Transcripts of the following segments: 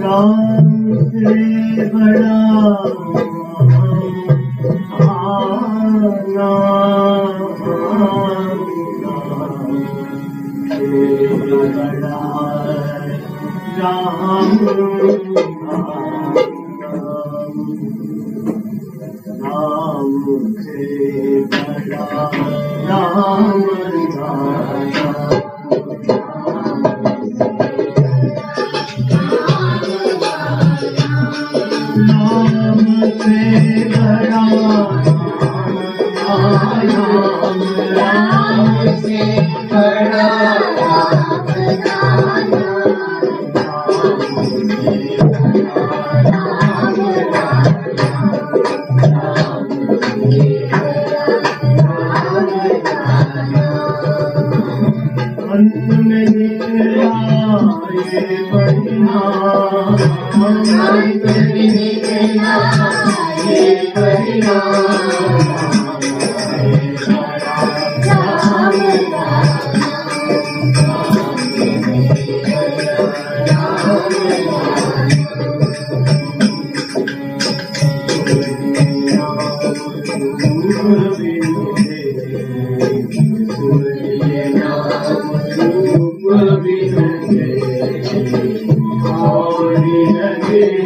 ڪي بڙا هاڻي ڪانه ڪانه کي I'm not going to be.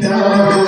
Yeah.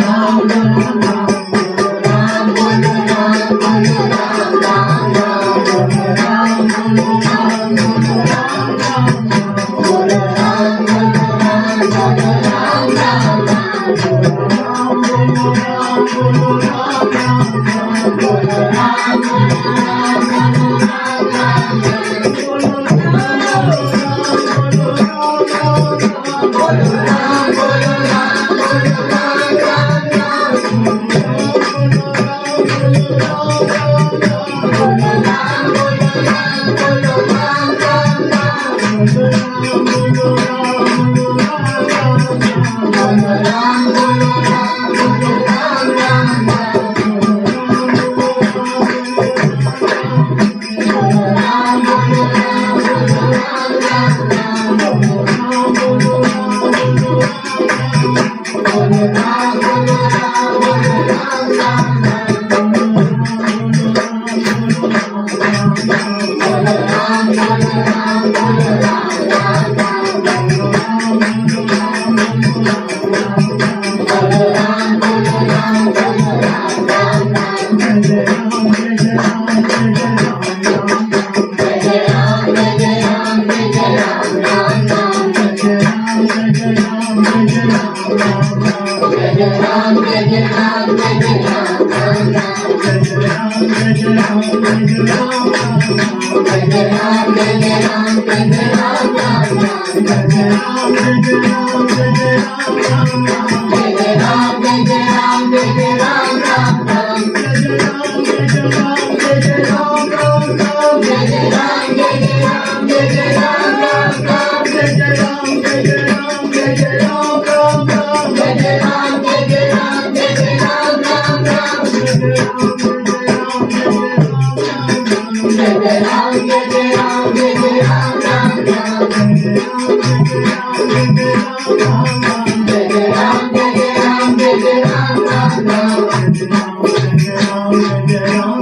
Ram Ram Thank you. Sri Ram